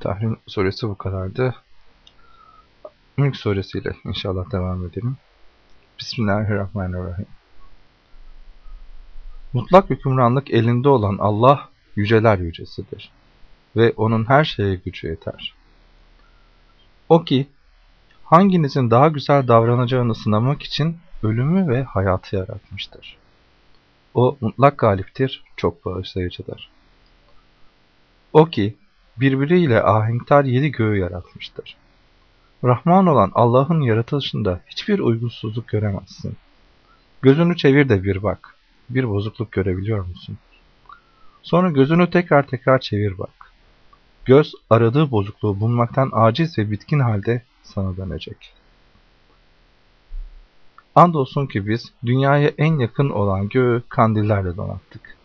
Tahrim suresi bu kadardı. Mülk suresiyle inşallah devam edelim. Bismillahirrahmanirrahim. Mutlak hükümranlık elinde olan Allah yüceler yücesidir ve onun her şeye gücü yeter. O ki hanginizin daha güzel davranacağını sınamak için ölümü ve hayatı yaratmıştır. O mutlak galiptir, çok bağışlayıcıdır. O ki birbiriyle ahenktar yedi göğü yaratmıştır. Rahman olan Allah'ın yaratılışında hiçbir uygunsuzluk göremezsin. Gözünü çevir de bir bak. Bir bozukluk görebiliyor musun? Sonra gözünü tekrar tekrar çevir bak. Göz aradığı bozukluğu bulmaktan aciz ve bitkin halde sana dönecek. Andolsun ki biz dünyaya en yakın olan göğü kandillerle donattık.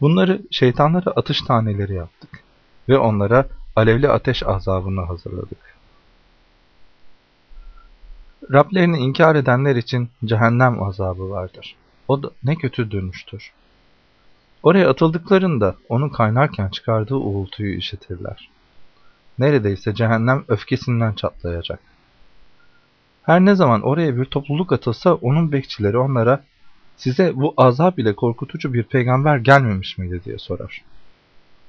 Bunları şeytanlara atış taneleri yaptık ve onlara alevli ateş azabını hazırladık. Rablerini inkar edenler için cehennem azabı vardır. O da ne kötü dönüştür. Oraya atıldıklarında onun kaynarken çıkardığı uğultuyu işitirler. Neredeyse cehennem öfkesinden çatlayacak. Her ne zaman oraya bir topluluk atılsa onun bekçileri onlara size bu azap ile korkutucu bir peygamber gelmemiş miydi diye sorar.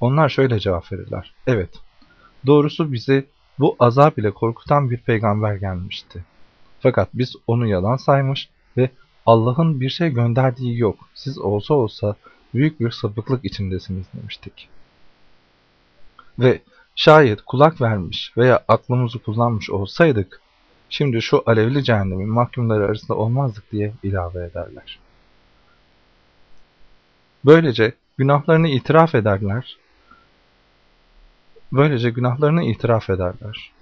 Onlar şöyle cevap verirler. Evet, doğrusu bize bu azap ile korkutan bir peygamber gelmişti. Fakat biz onu yalan saymış ve Allah'ın bir şey gönderdiği yok. Siz olsa olsa büyük bir sapıklık içindesiniz demiştik. Ve şayet kulak vermiş veya aklımızı kullanmış olsaydık, şimdi şu alevli cehennemin mahkumları arasında olmazdık diye ilave ederler. Böylece günahlarını itiraf ederler. Böylece günahlarını itiraf ederler.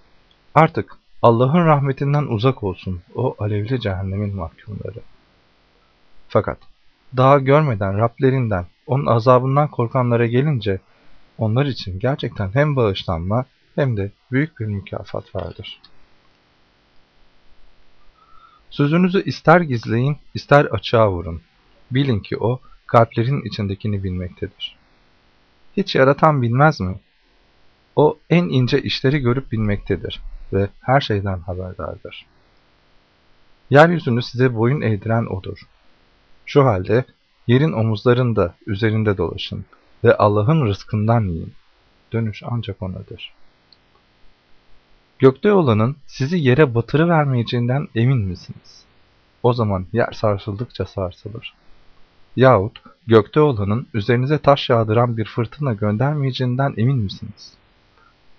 Artık Allah'ın rahmetinden uzak olsun o alevli cehennemin mahkumları. Fakat daha görmeden Rablerinden, onun azabından korkanlara gelince onlar için gerçekten hem bağışlanma hem de büyük bir mükafat vardır. Sözünüzü ister gizleyin, ister açığa vurun. Bilin ki o, kalplerin içindekini bilmektedir. Hiç yaratan bilmez mi? O en ince işleri görüp bilmektedir ve her şeyden haberdardır. Yeryüzünü size boyun eğdiren O'dur. Şu halde yerin omuzlarında üzerinde dolaşın ve Allah'ın rızkından yiyin. Dönüş ancak O'nadır. Gökte olanın sizi yere batırı vermeyeceğinden emin misiniz? O zaman yer sarsıldıkça sarsılır. Yahut gökte olanın üzerinize taş yağdıran bir fırtına göndermeyeceğinden emin misiniz?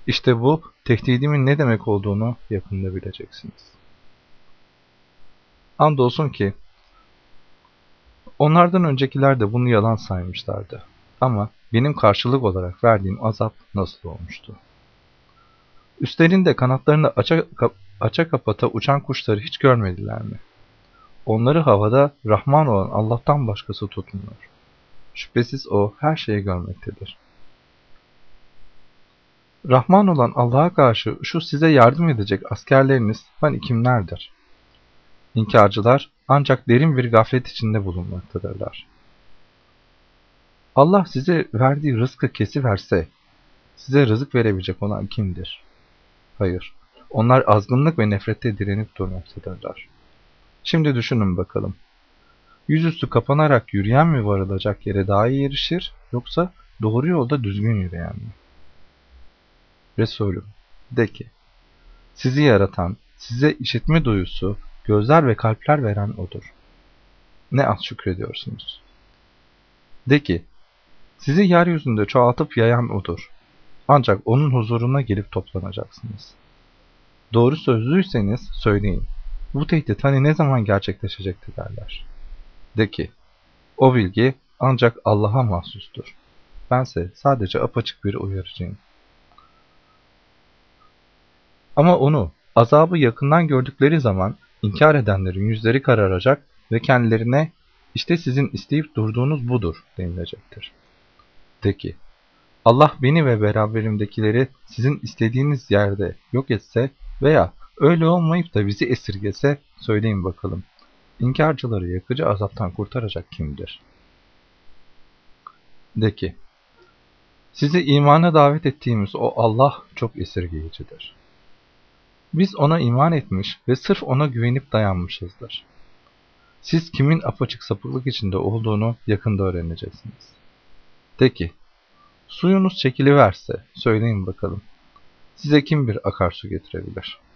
İşte bu tehdidimin ne demek olduğunu yakında bileceksiniz. Andolsun ki onlardan öncekiler de bunu yalan saymışlardı. Ama benim karşılık olarak verdiğim azap nasıl olmuştu? Üstlerinde kanatlarını aça, aça kapata uçan kuşları hiç görmediler mi? Onları havada Rahman olan Allah'tan başkası tutmuyor. Şüphesiz O her şeyi görmektedir. Rahman olan Allah'a karşı şu size yardım edecek askerleriniz hani kimlerdir? İnkarcılar ancak derin bir gaflet içinde bulunmaktadırlar. Allah size verdiği rızkı kesiverse, size rızık verebilecek olan kimdir? Hayır, onlar azgınlık ve nefrette direnip durmaktadırlar. Şimdi düşünün bakalım. Yüzüstü kapanarak yürüyen mi varılacak yere daha iyi erişir, yoksa doğru yolda düzgün yürüyen mi? Resulüm, de ki, sizi yaratan, size işitme duyusu, gözler ve kalpler veren O'dur. Ne az şükrediyorsunuz. De ki, sizi yeryüzünde çoğaltıp yayan O'dur. Ancak O'nun huzuruna gelip toplanacaksınız. Doğru sözlüyseniz söyleyin. Bu tehdit hani ne zaman gerçekleşecekti derler. De ki, o bilgi ancak Allah'a mahsustur. Bense sadece apaçık bir uyarıcıyım. Ama onu, azabı yakından gördükleri zaman inkar edenlerin yüzleri kararacak ve kendilerine işte sizin isteyip durduğunuz budur denilecektir. De ki, Allah beni ve beraberimdekileri sizin istediğiniz yerde yok etse veya öyle olmayıp da bizi esirgese söyleyin bakalım. İnkarcıları yakıcı azaptan kurtaracak kimdir? De ki, Sizi imana davet ettiğimiz o Allah çok esirgeyicidir. Biz ona iman etmiş ve sırf ona güvenip dayanmışızdır. Siz kimin apaçık sapıklık içinde olduğunu yakında öğreneceksiniz. De ki, suyunuz çekiliverse söyleyin bakalım. Size kim bir akarsu getirebilir?''